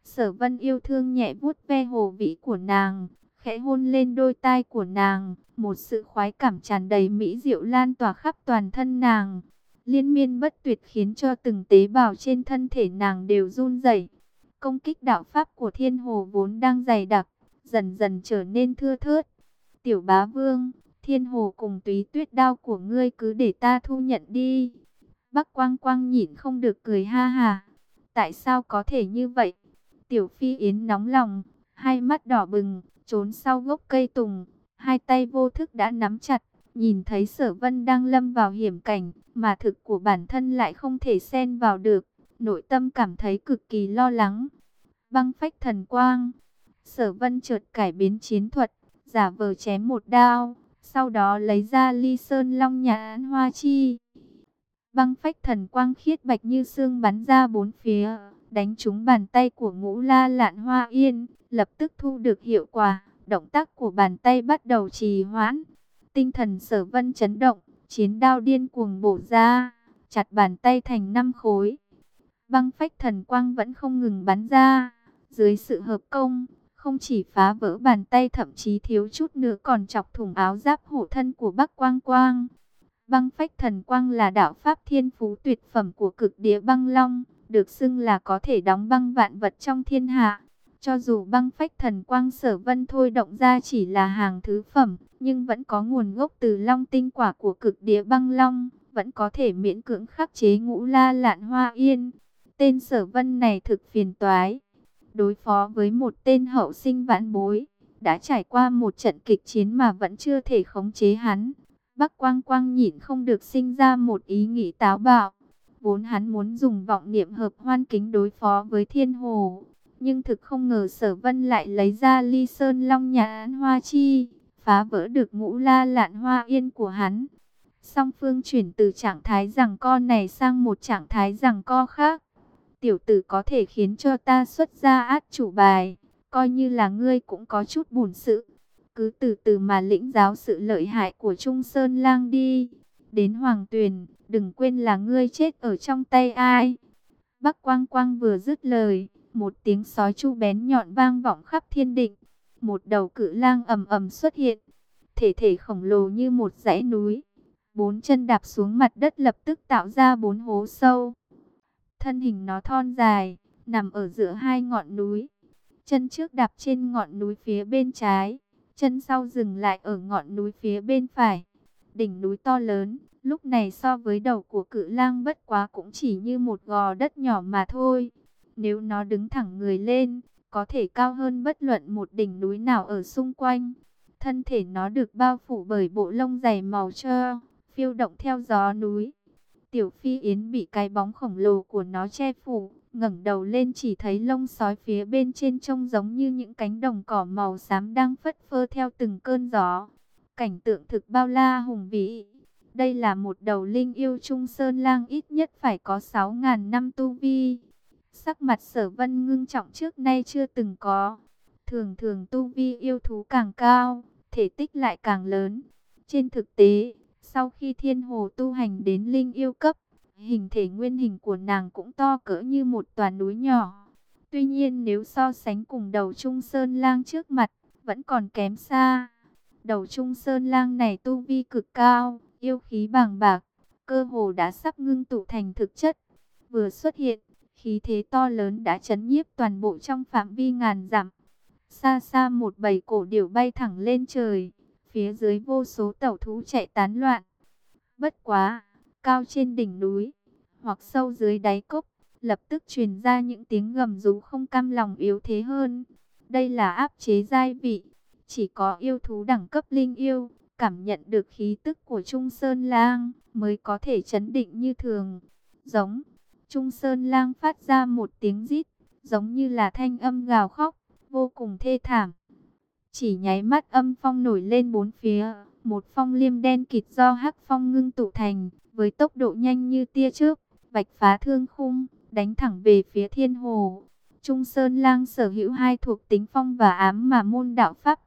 Sở vân yêu thương nhẹ vuốt ve hồ vĩ của nàng, khẽ hôn lên đôi tai của nàng, một sự khoái cảm tràn đầy mỹ diệu lan tỏa khắp toàn thân nàng. Liên miên bất tuyệt khiến cho từng tế bào trên thân thể nàng đều run rẩy. Công kích đạo pháp của thiên hồ vốn đang dày đặc, dần dần trở nên thưa thớt. Tiểu bá vương, thiên hồ cùng túy tuyết đao của ngươi cứ để ta thu nhận đi. Bắc quang quang nhịn không được cười ha hà. Tại sao có thể như vậy? Tiểu phi yến nóng lòng, hai mắt đỏ bừng, trốn sau gốc cây tùng. Hai tay vô thức đã nắm chặt, nhìn thấy sở vân đang lâm vào hiểm cảnh, mà thực của bản thân lại không thể xen vào được. Nội tâm cảm thấy cực kỳ lo lắng. Băng phách thần quang. Sở vân chợt cải biến chiến thuật, giả vờ chém một đao, sau đó lấy ra ly sơn long nhãn hoa chi. Băng phách thần quang khiết bạch như xương bắn ra bốn phía, đánh trúng bàn tay của ngũ la lạn hoa yên, lập tức thu được hiệu quả. Động tác của bàn tay bắt đầu trì hoãn. Tinh thần sở vân chấn động, chiến đao điên cuồng bổ ra, chặt bàn tay thành năm khối. Băng phách thần quang vẫn không ngừng bắn ra, dưới sự hợp công, không chỉ phá vỡ bàn tay thậm chí thiếu chút nữa còn chọc thủng áo giáp hộ thân của Bắc Quang Quang. Băng phách thần quang là đạo pháp thiên phú tuyệt phẩm của cực địa băng long, được xưng là có thể đóng băng vạn vật trong thiên hạ. Cho dù băng phách thần quang sở vân thôi động ra chỉ là hàng thứ phẩm, nhưng vẫn có nguồn gốc từ long tinh quả của cực địa băng long, vẫn có thể miễn cưỡng khắc chế ngũ la lạn hoa yên. Tên sở vân này thực phiền toái. Đối phó với một tên hậu sinh vãn bối, đã trải qua một trận kịch chiến mà vẫn chưa thể khống chế hắn. Bắc Quang Quang nhịn không được sinh ra một ý nghĩ táo bạo. Vốn hắn muốn dùng vọng niệm hợp hoan kính đối phó với thiên hồ. Nhưng thực không ngờ sở vân lại lấy ra ly sơn long nhà án hoa chi, phá vỡ được ngũ la lạn hoa yên của hắn. Song phương chuyển từ trạng thái rằng co này sang một trạng thái rằng co khác. Tiểu tử có thể khiến cho ta xuất ra át chủ bài, coi như là ngươi cũng có chút buồn sự. Cứ từ từ mà lĩnh giáo sự lợi hại của Trung Sơn Lang đi. Đến Hoàng Tuyền, đừng quên là ngươi chết ở trong tay ai. Bắc Quang Quang vừa dứt lời, một tiếng sói chu bén nhọn vang vọng khắp thiên định. Một đầu cự lang ầm ầm xuất hiện, thể thể khổng lồ như một dãy núi. Bốn chân đạp xuống mặt đất lập tức tạo ra bốn hố sâu. Thân hình nó thon dài, nằm ở giữa hai ngọn núi. Chân trước đạp trên ngọn núi phía bên trái, chân sau dừng lại ở ngọn núi phía bên phải. Đỉnh núi to lớn, lúc này so với đầu của cự lang bất quá cũng chỉ như một gò đất nhỏ mà thôi. Nếu nó đứng thẳng người lên, có thể cao hơn bất luận một đỉnh núi nào ở xung quanh. Thân thể nó được bao phủ bởi bộ lông dày màu trơ, phiêu động theo gió núi. Tiểu Phi Yến bị cái bóng khổng lồ của nó che phủ, ngẩng đầu lên chỉ thấy lông sói phía bên trên trông giống như những cánh đồng cỏ màu xám đang phất phơ theo từng cơn gió. Cảnh tượng thực bao la hùng vĩ. Đây là một đầu linh yêu trung sơn lang ít nhất phải có 6.000 năm tu vi. Sắc mặt sở vân ngưng trọng trước nay chưa từng có. Thường thường tu vi yêu thú càng cao, thể tích lại càng lớn. Trên thực tế, sau khi thiên hồ tu hành đến linh yêu cấp, hình thể nguyên hình của nàng cũng to cỡ như một tòa núi nhỏ. Tuy nhiên nếu so sánh cùng đầu trung sơn lang trước mặt, vẫn còn kém xa. Đầu trung sơn lang này tu vi cực cao, yêu khí bàng bạc, cơ hồ đã sắp ngưng tụ thành thực chất. Vừa xuất hiện, khí thế to lớn đã chấn nhiếp toàn bộ trong phạm vi ngàn dặm. Xa xa một bầy cổ điểu bay thẳng lên trời, phía dưới vô số tẩu thú chạy tán loạn. Bất quá, cao trên đỉnh núi, hoặc sâu dưới đáy cốc, lập tức truyền ra những tiếng gầm rú không cam lòng yếu thế hơn. Đây là áp chế giai vị, chỉ có yêu thú đẳng cấp linh yêu, cảm nhận được khí tức của Trung Sơn Lang, mới có thể chấn định như thường. Giống, Trung Sơn Lang phát ra một tiếng rít, giống như là thanh âm gào khóc, vô cùng thê thảm. Chỉ nháy mắt âm phong nổi lên bốn phía, một phong liêm đen kịt do hắc phong ngưng tụ thành, với tốc độ nhanh như tia chớp vạch phá thương khung, đánh thẳng về phía thiên hồ. Trung Sơn Lang sở hữu hai thuộc tính phong và ám mà môn đạo pháp.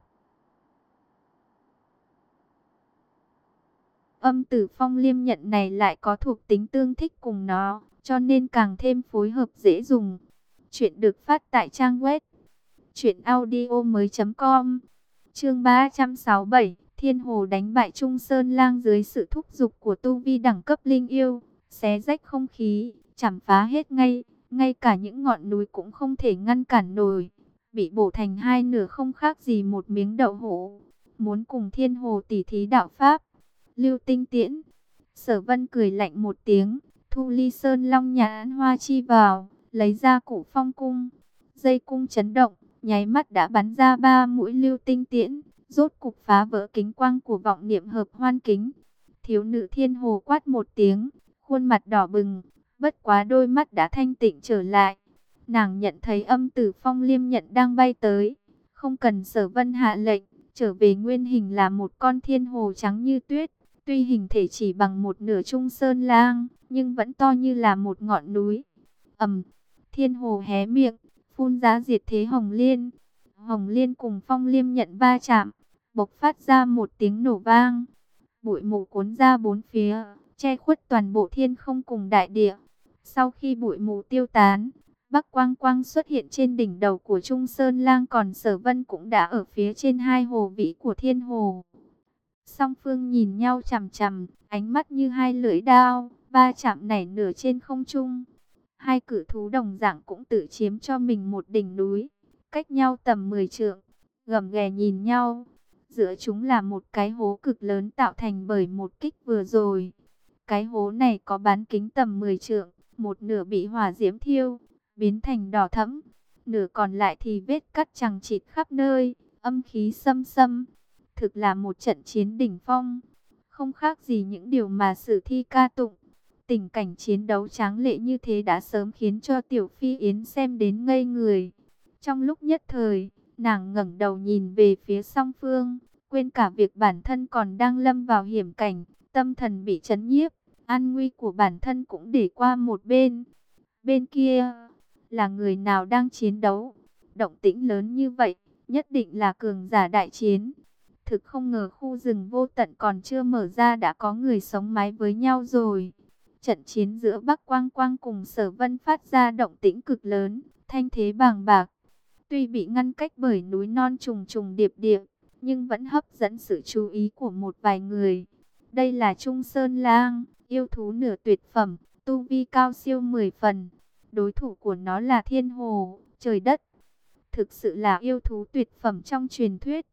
Âm tử phong liêm nhận này lại có thuộc tính tương thích cùng nó, cho nên càng thêm phối hợp dễ dùng. Chuyện được phát tại trang web truyệnaudio mới .com Chương 367 Thiên Hồ đánh bại Trung Sơn Lang dưới sự thúc giục của tu vi đẳng cấp linh yêu Xé rách không khí Chảm phá hết ngay ngay cả những ngọn núi cũng không thể ngăn cản nổi, bị bổ thành hai nửa không khác gì một miếng đậu hũ. Muốn cùng thiên hồ tỷ thí đạo Pháp, lưu tinh tiễn. Sở vân cười lạnh một tiếng, thu ly sơn long nhãn hoa chi vào, lấy ra củ phong cung. Dây cung chấn động, nháy mắt đã bắn ra ba mũi lưu tinh tiễn, rốt cục phá vỡ kính quang của vọng niệm hợp hoan kính. Thiếu nữ thiên hồ quát một tiếng, khuôn mặt đỏ bừng, bất quá đôi mắt đã thanh tịnh trở lại. Nàng nhận thấy âm tử phong liêm nhận đang bay tới, không cần sở vân hạ lệnh, trở về nguyên hình là một con thiên hồ trắng như tuyết. Tuy hình thể chỉ bằng một nửa trung sơn lang, nhưng vẫn to như là một ngọn núi. ầm, thiên hồ hé miệng, phun ra diệt thế hồng liên. Hồng liên cùng phong liêm nhận va chạm, bộc phát ra một tiếng nổ vang. Bụi mù cuốn ra bốn phía, che khuất toàn bộ thiên không cùng đại địa. Sau khi bụi mù tiêu tán, Bắc Quang Quang xuất hiện trên đỉnh đầu của Trung Sơn Lang còn Sở Vân cũng đã ở phía trên hai hồ vĩ của Thiên Hồ. Song phương nhìn nhau chằm chằm, ánh mắt như hai lưỡi đao, ba chạm nảy nửa trên không trung. Hai cử thú đồng dạng cũng tự chiếm cho mình một đỉnh núi, cách nhau tầm 10 trượng, gầm ghè nhìn nhau. Giữa chúng là một cái hố cực lớn tạo thành bởi một kích vừa rồi. Cái hố này có bán kính tầm 10 trượng, một nửa bị hỏa diễm thiêu, biến thành đỏ thẫm, nửa còn lại thì vết cắt chằng chịt khắp nơi, âm khí xâm xâm. Thực là một trận chiến đỉnh phong, không khác gì những điều mà sử thi ca tụng. Tình cảnh chiến đấu tráng lệ như thế đã sớm khiến cho Tiểu Phi Yến xem đến ngây người. Trong lúc nhất thời, nàng ngẩng đầu nhìn về phía song phương, quên cả việc bản thân còn đang lâm vào hiểm cảnh, tâm thần bị chấn nhiếp, an nguy của bản thân cũng để qua một bên. Bên kia, là người nào đang chiến đấu? Động tĩnh lớn như vậy, nhất định là cường giả đại chiến. Thực không ngờ khu rừng vô tận còn chưa mở ra đã có người sống mái với nhau rồi. Trận chiến giữa Bắc Quang Quang cùng Sở Vân phát ra động tĩnh cực lớn, thanh thế bàng bạc. Tuy bị ngăn cách bởi núi non trùng trùng điệp điệp, nhưng vẫn hấp dẫn sự chú ý của một vài người. Đây là Trung Sơn Lang, yêu thú nửa tuyệt phẩm, tu vi cao siêu 10 phần. Đối thủ của nó là thiên hồ, trời đất. Thực sự là yêu thú tuyệt phẩm trong truyền thuyết.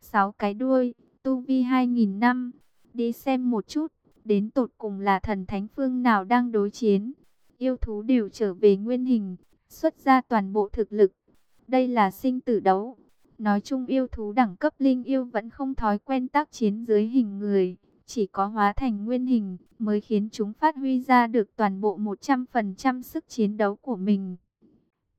Sáu cái đuôi, tu vi 2.000 năm. Đi xem một chút, đến tột cùng là thần thánh phương nào đang đối chiến. Yêu thú đều trở về nguyên hình, xuất ra toàn bộ thực lực. Đây là sinh tử đấu. Nói chung yêu thú đẳng cấp linh yêu vẫn không thói quen tác chiến dưới hình người. Chỉ có hóa thành nguyên hình mới khiến chúng phát huy ra được toàn bộ 100% sức chiến đấu của mình.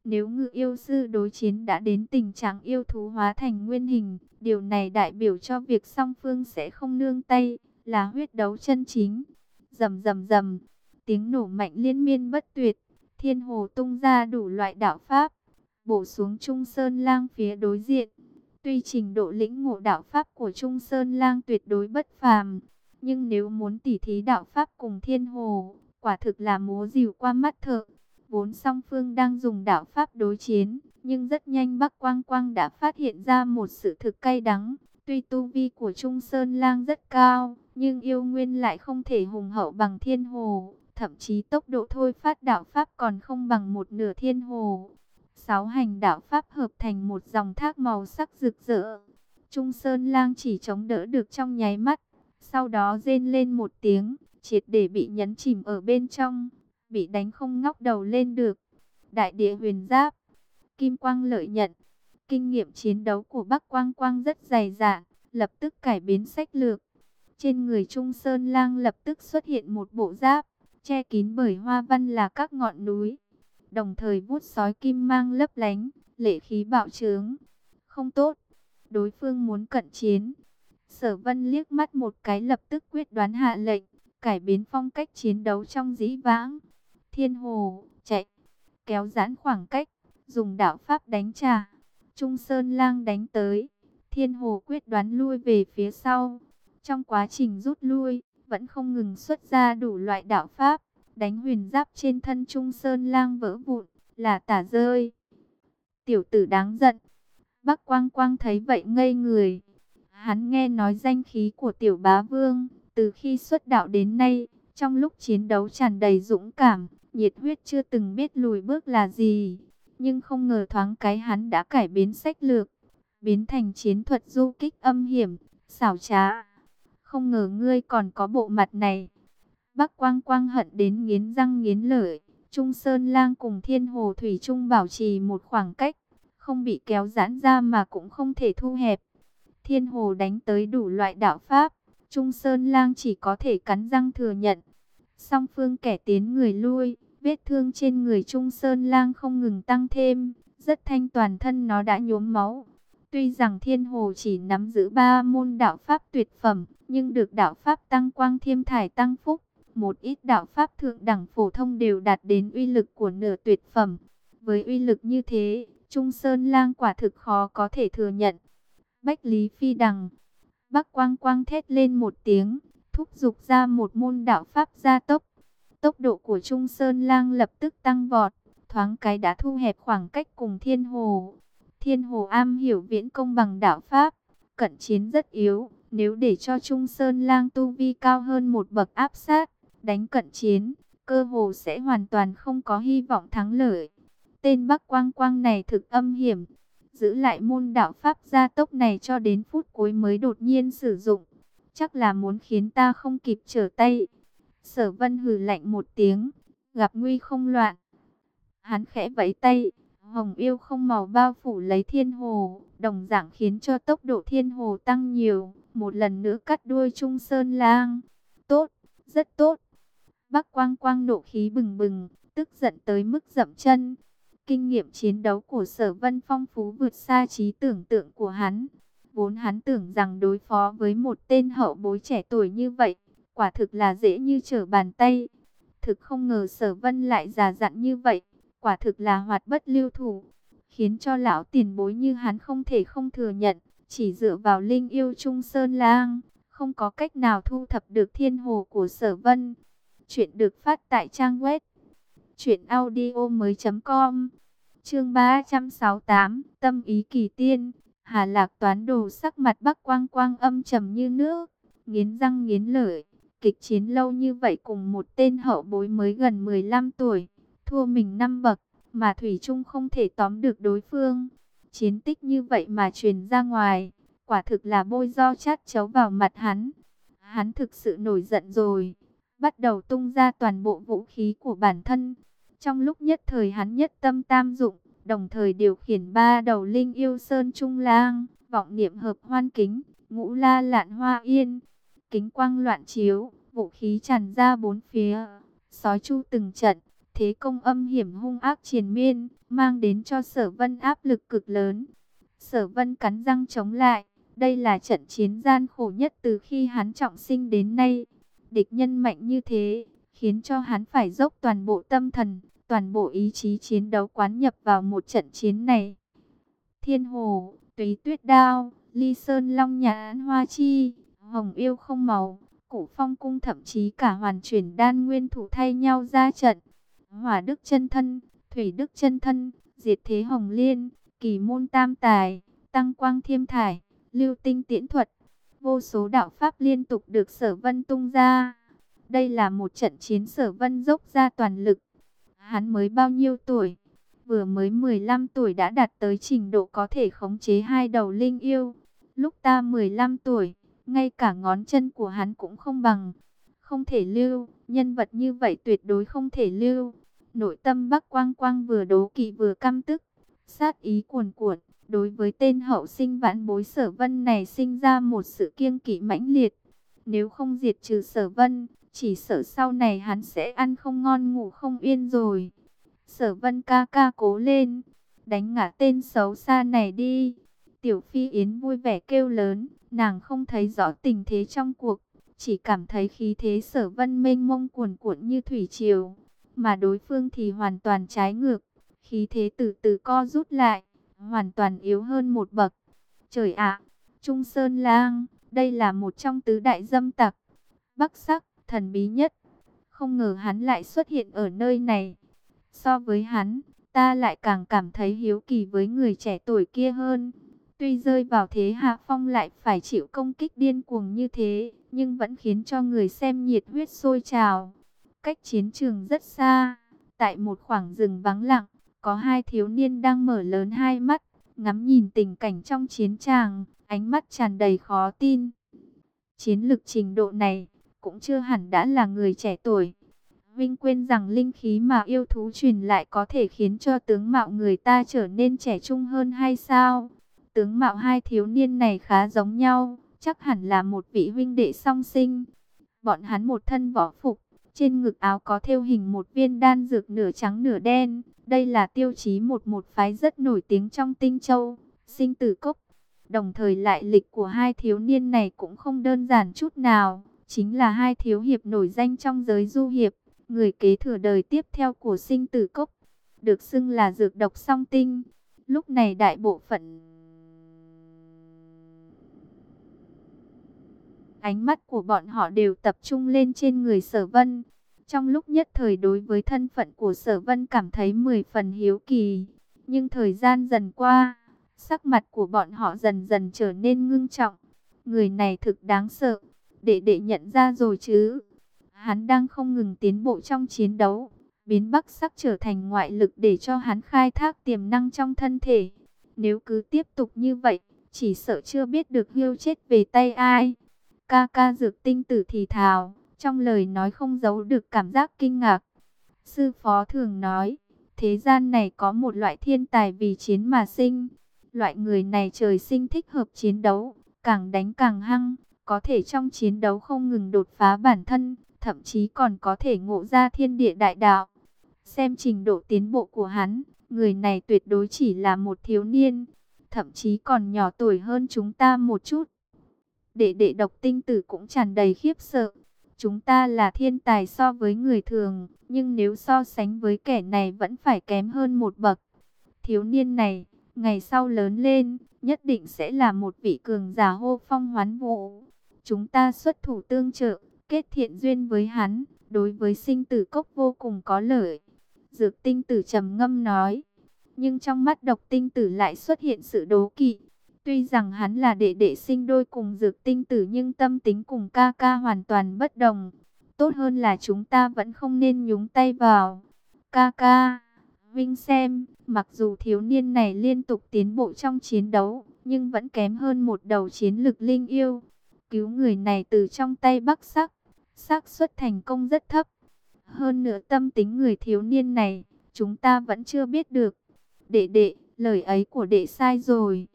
Nếu ngự yêu sư đối chiến đã đến tình trạng yêu thú hóa thành nguyên hình, điều này đại biểu cho việc song phương sẽ không nương tay, là huyết đấu chân chính. Rầm rầm rầm, tiếng nổ mạnh liên miên bất tuyệt, thiên hồ tung ra đủ loại đạo pháp, bổ xuống Trung Sơn Lang phía đối diện. Tuy trình độ lĩnh ngộ đạo pháp của Trung Sơn Lang tuyệt đối bất phàm, nhưng nếu muốn tỉ thí đạo Pháp cùng thiên hồ, quả thực là múa dìu qua mắt thợ. Vốn song phương đang dùng đạo Pháp đối chiến, nhưng rất nhanh Bắc Quang Quang đã phát hiện ra một sự thực cay đắng. Tuy tu vi của Trung Sơn Lang rất cao, nhưng yêu nguyên lại không thể hùng hậu bằng thiên hồ. Thậm chí tốc độ thôi phát đạo Pháp còn không bằng một nửa thiên hồ. Sáu hành đạo Pháp hợp thành một dòng thác màu sắc rực rỡ. Trung Sơn Lang chỉ chống đỡ được trong nháy mắt, sau đó rên lên một tiếng, triệt để bị nhấn chìm ở bên trong, bị đánh không ngóc đầu lên được. Đại địa huyền giáp, Kim Quang lợi nhận, kinh nghiệm chiến đấu của Bắc Quang Quang rất dày dạn, lập tức cải biến sách lược. Trên người Trung Sơn Lang lập tức xuất hiện một bộ giáp, che kín bởi hoa văn là các ngọn núi. Đồng thời vút sói kim mang lấp lánh, lệ khí bạo trướng. Không tốt, đối phương muốn cận chiến, Sở Vân liếc mắt một cái lập tức quyết đoán hạ lệnh, cải biến phong cách chiến đấu trong dĩ vãng. Thiên Hồ, chạy, kéo giãn khoảng cách, dùng đạo pháp đánh trả. Trung Sơn Lang đánh tới, Thiên Hồ quyết đoán lui về phía sau. Trong quá trình rút lui, vẫn không ngừng xuất ra đủ loại đạo pháp, đánh huyền giáp trên thân Trung Sơn Lang vỡ vụn, là tả rơi. Tiểu tử đáng giận. Bắc Quang Quang thấy vậy ngây người, Hắn nghe nói danh khí của tiểu bá vương, từ khi xuất đạo đến nay, trong lúc chiến đấu tràn đầy dũng cảm, nhiệt huyết chưa từng biết lùi bước là gì. Nhưng không ngờ thoáng cái hắn đã cải biến sách lược, biến thành chiến thuật du kích âm hiểm, xảo trá. Không ngờ ngươi còn có bộ mặt này. Bắc Quang Quang hận đến nghiến răng nghiến lợi. Trung Sơn Lang cùng Thiên Hồ Thủy Trung bảo trì một khoảng cách, không bị kéo giãn ra mà cũng không thể thu hẹp. Thiên Hồ đánh tới đủ loại đạo pháp, Trung Sơn Lang chỉ có thể cắn răng thừa nhận. Song phương kẻ tiến người lui, vết thương trên người Trung Sơn Lang không ngừng tăng thêm, rất thanh toàn thân nó đã nhuốm máu. Tuy rằng Thiên Hồ chỉ nắm giữ ba môn đạo pháp tuyệt phẩm, nhưng được đạo pháp tăng quang thiêm thải tăng phúc, một ít đạo pháp thượng đẳng phổ thông đều đạt đến uy lực của nửa tuyệt phẩm. Với uy lực như thế, Trung Sơn Lang quả thực khó có thể thừa nhận. Bách Lý Phi Đằng, Bắc Quang Quang thét lên một tiếng, thúc giục ra một môn đạo pháp gia tốc. Tốc độ của Trung Sơn Lang lập tức tăng vọt, thoáng cái đã thu hẹp khoảng cách cùng Thiên Hồ. Thiên Hồ am hiểu viễn công bằng đạo pháp, cận chiến rất yếu, nếu để cho Trung Sơn Lang tu vi cao hơn một bậc áp sát, đánh cận chiến, cơ hồ sẽ hoàn toàn không có hy vọng thắng lợi. Tên Bắc Quang Quang này thực âm hiểm, giữ lại môn đạo pháp gia tốc này cho đến phút cuối mới đột nhiên sử dụng. Chắc là muốn khiến ta không kịp trở tay. Sở vân hừ lạnh một tiếng, gặp nguy không loạn. Hắn khẽ vẫy tay, hồng yêu không màu bao phủ lấy thiên hồ, đồng dạng khiến cho tốc độ thiên hồ tăng nhiều. Một lần nữa cắt đuôi trung sơn lang. Tốt, rất tốt. Bắc quang quang nộ khí bừng bừng, tức giận tới mức dậm chân. Kinh nghiệm chiến đấu của sở vân phong phú vượt xa trí tưởng tượng của hắn. Vốn hắn tưởng rằng đối phó với một tên hậu bối trẻ tuổi như vậy, quả thực là dễ như trở bàn tay. Thực không ngờ sở vân lại già dặn như vậy, quả thực là hoạt bất lưu thủ. Khiến cho lão tiền bối như hắn không thể không thừa nhận, chỉ dựa vào linh yêu trung sơn lang, không có cách nào thu thập được thiên hồ của sở vân. Chuyện được phát tại trang web Chuyện audio mới com Chương 368 Tâm ý kỳ tiên Hà lạc toán đồ sắc mặt bắc quang quang âm trầm như nước Nghiến răng nghiến lợi. Kịch chiến lâu như vậy cùng một tên hậu bối mới gần 15 tuổi Thua mình năm bậc Mà Thủy Trung không thể tóm được đối phương. Chiến tích như vậy mà truyền ra ngoài Quả thực là bôi do chát chấu vào mặt hắn. Hắn thực sự nổi giận rồi bắt đầu tung ra toàn bộ vũ khí của bản thân. Trong lúc nhất thời hắn nhất tâm tam dụng, đồng thời điều khiển ba đầu linh yêu sơn trung lang, vọng niệm hợp hoan kính, ngũ la lạn hoa yên, kính quang loạn chiếu, vũ khí tràn ra bốn phía, sói chu từng trận, thế công âm hiểm hung ác triền miên, mang đến cho sở vân áp lực cực lớn. Sở vân cắn răng chống lại, đây là trận chiến gian khổ nhất từ khi hắn trọng sinh đến nay. Địch nhân mạnh như thế, khiến cho hắn phải dốc toàn bộ tâm thần, toàn bộ ý chí chiến đấu quán nhập vào một trận chiến này. Thiên Hồ, Túy Tuyết Đao, Ly Sơn Long Nhãn Hoa Chi, Hồng Yêu Không Màu, Cổ Phong Cung thậm chí cả hoàn chuyển đan nguyên thủ thay nhau ra trận. Hỏa Đức chân thân, Thủy Đức chân thân, Diệt Thế Hồng Liên, Kỳ Môn Tam Tài, Tăng Quang Thiêm Thải, Lưu Tinh Tiễn Thuật, Vô số đạo pháp liên tục được sở vân tung ra. Đây là một trận chiến sở vân dốc ra toàn lực. Hắn mới bao nhiêu tuổi? Vừa mới 15 tuổi đã đạt tới trình độ có thể khống chế hai đầu linh yêu. Lúc ta 15 tuổi, ngay cả ngón chân của hắn cũng không bằng. Không thể lưu, nhân vật như vậy tuyệt đối không thể lưu. Nội tâm Bắc Quang Quang vừa đố kỵ vừa căm tức, sát ý cuồn cuộn đối với tên hậu sinh vãn bối sở vân này sinh ra một sự kiêng kỵ mãnh liệt. Nếu không diệt trừ sở vân, chỉ sợ sau này hắn sẽ ăn không ngon ngủ không yên rồi. Sở vân ca ca cố lên, đánh ngã tên xấu xa này đi. Tiểu Phi Yến vui vẻ kêu lớn, nàng không thấy rõ tình thế trong cuộc, chỉ cảm thấy khí thế sở vân mênh mông cuồn cuộn như thủy triều, mà đối phương thì hoàn toàn trái ngược, khí thế từ từ co rút lại hoàn toàn yếu hơn một bậc. Trời ạ, Trung Sơn Lang, đây là một trong tứ đại dâm tặc. Bắc sắc, thần bí nhất. Không ngờ hắn lại xuất hiện ở nơi này. So với hắn, ta lại càng cảm thấy hiếu kỳ với người trẻ tuổi kia hơn. Tuy rơi vào thế hạ phong lại phải chịu công kích điên cuồng như thế, nhưng vẫn khiến cho người xem nhiệt huyết sôi trào. Cách chiến trường rất xa, Tại một khoảng rừng vắng lặng, có hai thiếu niên đang mở lớn hai mắt, ngắm nhìn tình cảnh trong chiến tràng, ánh mắt tràn đầy khó tin. Chiến lực trình độ này, cũng chưa hẳn đã là người trẻ tuổi. Vinh quên rằng linh khí mà yêu thú truyền lại có thể khiến cho tướng mạo người ta trở nên trẻ trung hơn hay sao? Tướng mạo hai thiếu niên này khá giống nhau, chắc hẳn là một vị huynh đệ song sinh. Bọn hắn một thân võ phục, trên ngực áo có thêu hình một viên đan dược nửa trắng nửa đen. Đây là tiêu chí một một phái rất nổi tiếng trong tinh châu, sinh tử cốc. Đồng thời lại lịch của hai thiếu niên này cũng không đơn giản chút nào. Chính là hai thiếu hiệp nổi danh trong giới du hiệp, người kế thừa đời tiếp theo của sinh tử cốc. Được xưng là dược độc song tinh. Lúc này đại bộ phận Ánh mắt của bọn họ đều tập trung lên trên người sở vân. Trong lúc nhất thời đối với thân phận của sở vân cảm thấy mười phần hiếu kỳ. Nhưng thời gian dần qua, sắc mặt của bọn họ dần dần trở nên ngưng trọng. Người này thực đáng sợ, để để nhận ra rồi chứ. Hắn đang không ngừng tiến bộ trong chiến đấu, biến bắc sắc trở thành ngoại lực để cho hắn khai thác tiềm năng trong thân thể. Nếu cứ tiếp tục như vậy, chỉ sợ chưa biết được hưu chết về tay ai. Ca ca dược tinh tử thì thào, trong lời nói không giấu được cảm giác kinh ngạc. Sư phó thường nói, thế gian này có một loại thiên tài vì chiến mà sinh. Loại người này trời sinh thích hợp chiến đấu, càng đánh càng hăng, có thể trong chiến đấu không ngừng đột phá bản thân, thậm chí còn có thể ngộ ra thiên địa đại đạo. Xem trình độ tiến bộ của hắn, người này tuyệt đối chỉ là một thiếu niên, thậm chí còn nhỏ tuổi hơn chúng ta một chút. Đệ đệ độc tinh tử cũng tràn đầy khiếp sợ. Chúng ta là thiên tài so với người thường, nhưng nếu so sánh với kẻ này vẫn phải kém hơn một bậc. Thiếu niên này, ngày sau lớn lên, nhất định sẽ là một vị cường giả hô phong hoán vũ. Chúng ta xuất thủ tương trợ, kết thiện duyên với hắn, đối với sinh tử cốc vô cùng có lợi. Dược tinh tử trầm ngâm nói, nhưng trong mắt độc tinh tử lại xuất hiện sự đố kỵ. Tuy rằng hắn là đệ đệ sinh đôi cùng dược tinh tử nhưng tâm tính cùng ca ca hoàn toàn bất đồng. Tốt hơn là chúng ta vẫn không nên nhúng tay vào. Ca ca, Vinh xem, mặc dù thiếu niên này liên tục tiến bộ trong chiến đấu, nhưng vẫn kém hơn một đầu chiến lực linh yêu. Cứu người này từ trong tay bắc sắc, xác suất thành công rất thấp. Hơn nữa tâm tính người thiếu niên này, chúng ta vẫn chưa biết được. Đệ đệ, lời ấy của đệ sai rồi.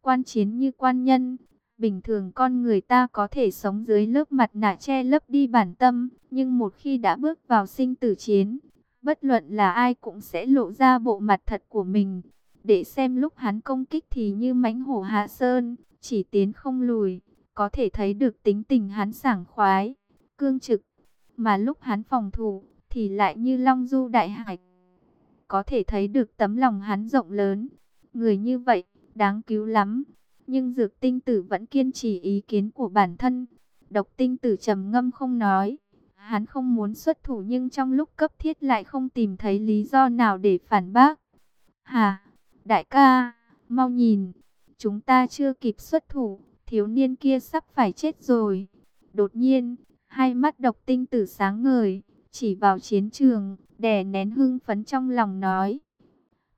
Quan chiến như quan nhân, bình thường con người ta có thể sống dưới lớp mặt nạ che lấp đi bản tâm, nhưng một khi đã bước vào sinh tử chiến, bất luận là ai cũng sẽ lộ ra bộ mặt thật của mình. Để xem lúc hắn công kích thì như mãnh hổ hạ sơn, chỉ tiến không lùi, có thể thấy được tính tình hắn sảng khoái, cương trực, mà lúc hắn phòng thủ thì lại như long du đại hải. Có thể thấy được tấm lòng hắn rộng lớn, người như vậy đáng cứu lắm. Nhưng dược tinh tử vẫn kiên trì ý kiến của bản thân. Độc tinh tử trầm ngâm không nói. Hắn không muốn xuất thủ nhưng trong lúc cấp thiết lại không tìm thấy lý do nào để phản bác. Hà, đại ca, mau nhìn, chúng ta chưa kịp xuất thủ, thiếu niên kia sắp phải chết rồi. Đột nhiên, hai mắt độc tinh tử sáng ngời, chỉ vào chiến trường, đè nén hưng phấn trong lòng nói.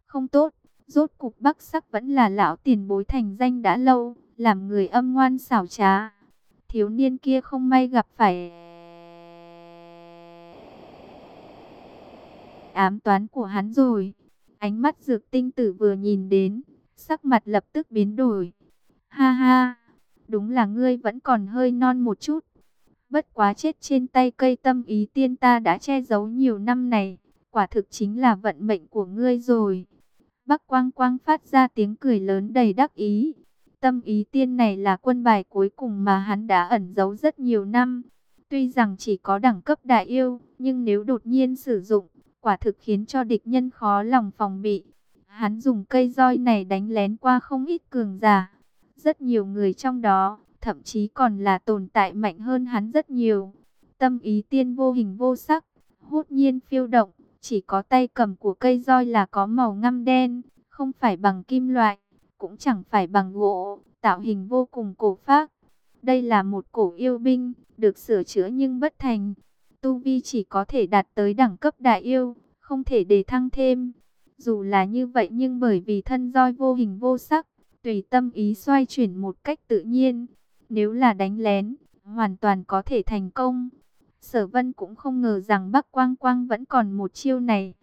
Không tốt, Rốt cục Bắc Sắc vẫn là lão tiền bối thành danh đã lâu, làm người âm ngoan xảo trá. Thiếu niên kia không may gặp phải ám toán của hắn rồi. Ánh mắt dược tinh tử vừa nhìn đến, sắc mặt lập tức biến đổi. Ha ha, đúng là ngươi vẫn còn hơi non một chút. Bất quá chết trên tay cây tâm ý tiên ta đã che giấu nhiều năm này, quả thực chính là vận mệnh của ngươi rồi. Bắc Quang Quang phát ra tiếng cười lớn đầy đắc ý. Tâm ý tiên này là quân bài cuối cùng mà hắn đã ẩn giấu rất nhiều năm. Tuy rằng chỉ có đẳng cấp đại yêu, nhưng nếu đột nhiên sử dụng, quả thực khiến cho địch nhân khó lòng phòng bị. Hắn dùng cây roi này đánh lén qua không ít cường giả. Rất nhiều người trong đó, thậm chí còn là tồn tại mạnh hơn hắn rất nhiều. Tâm ý tiên vô hình vô sắc, hút nhiên phiêu động, chỉ có tay cầm của cây roi là có màu ngăm đen, không phải bằng kim loại, cũng chẳng phải bằng gỗ, tạo hình vô cùng cổ phác. Đây là một cổ yêu binh, được sửa chữa nhưng bất thành. Tu Vi chỉ có thể đạt tới đẳng cấp đại yêu, không thể đề thăng thêm. Dù là như vậy nhưng bởi vì thân roi vô hình vô sắc, tùy tâm ý xoay chuyển một cách tự nhiên. Nếu là đánh lén, hoàn toàn có thể thành công. Sở Vân cũng không ngờ rằng Bắc Quang Quang vẫn còn một chiêu này.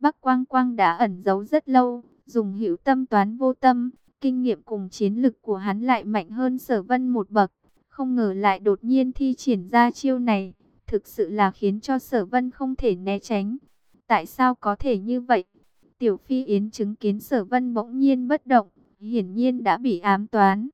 Bắc Quang Quang đã ẩn giấu rất lâu, dùng hữu tâm toán vô tâm, kinh nghiệm cùng chiến lực của hắn lại mạnh hơn Sở Vân một bậc, không ngờ lại đột nhiên thi triển ra chiêu này, thực sự là khiến cho Sở Vân không thể né tránh. Tại sao có thể như vậy? Tiểu Phi Yến chứng kiến Sở Vân bỗng nhiên bất động, hiển nhiên đã bị ám toán.